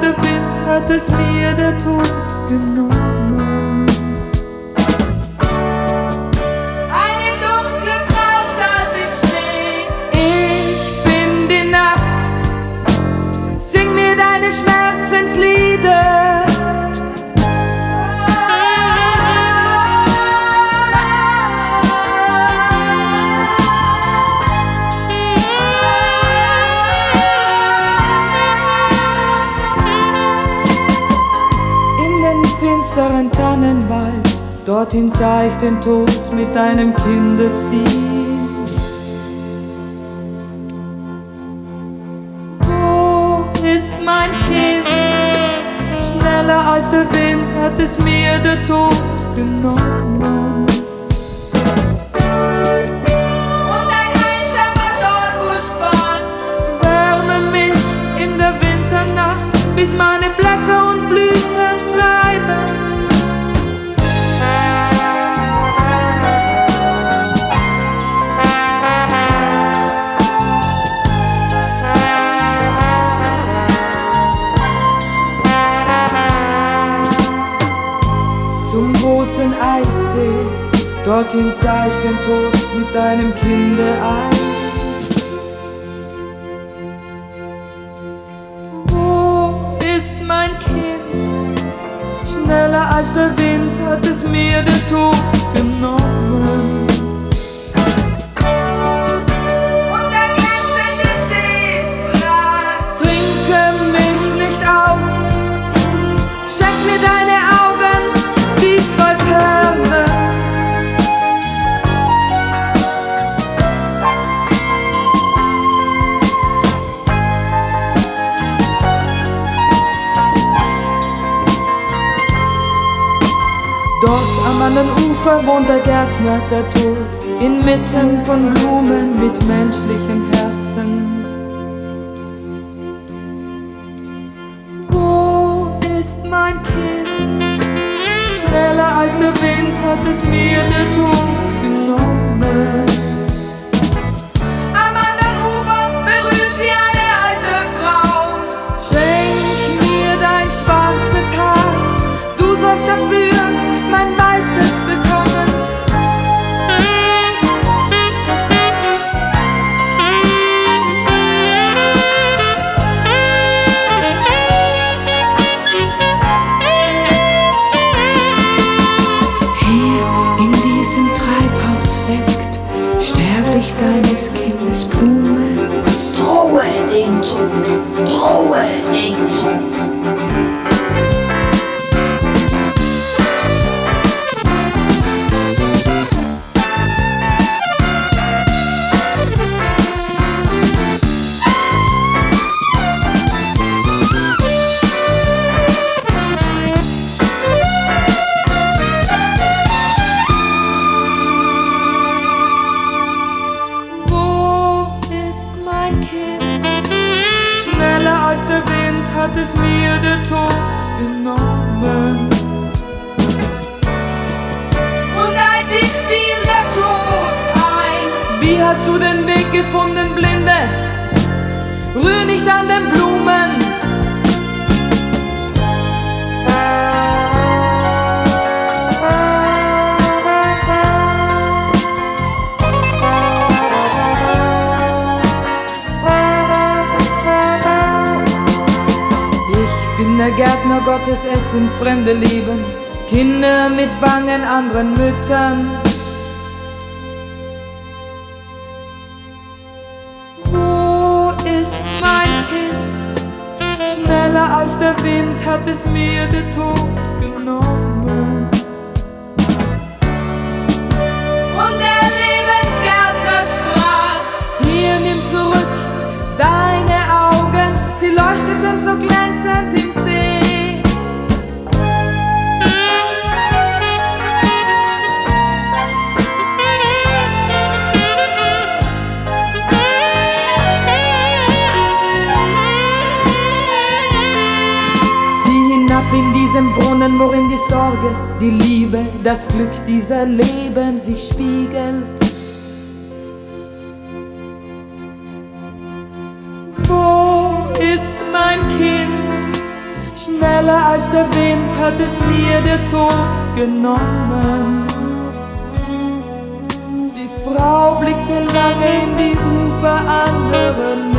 der Wind hat es mir der Tod genommen. Finsteren Tannenwald, dorthin sah ich den Tod mit deinem Kinde ziehen. Wo ist mein Kind? Schneller als der Wind hat es mir der Tod genommen. Großen Eissee, dorthin sah ich den Tod mit deinem Kinde ein. Schneller als der Wind hat es mir der Tod genommen. Dort am anderen Ufer wohnt der Gärtner, der Tod, inmitten von Blumen mit menschlichen Herzen. Wo ist mein Kind? Schneller als der Wind hat es mir der Tod genommen. dynasty. Hat es mir der Tod genommen. Und als ich fiel der Tod ein. Wie hast du den Weg gefunden, Blinde? Rühr nicht an den Blumen. Ich bin der Gärtner Gottes, es sind Fremde lieben, Kinder mit bangen anderen Müttern. Wo ist mein Kind? Schneller als der Wind hat es mir der Tod genommen. Und der Lebensgärtner sprach. Hier nimm zurück deine Augen, sie leuchteten so glänzend diesen Brunnen, worin die Sorge, die Liebe, das Glück dieser Leben sich spiegelt. Wo ist mein Kind? Schneller als der Wind hat es mir der Tod genommen. Die Frau blickte lange in die Ufer anderer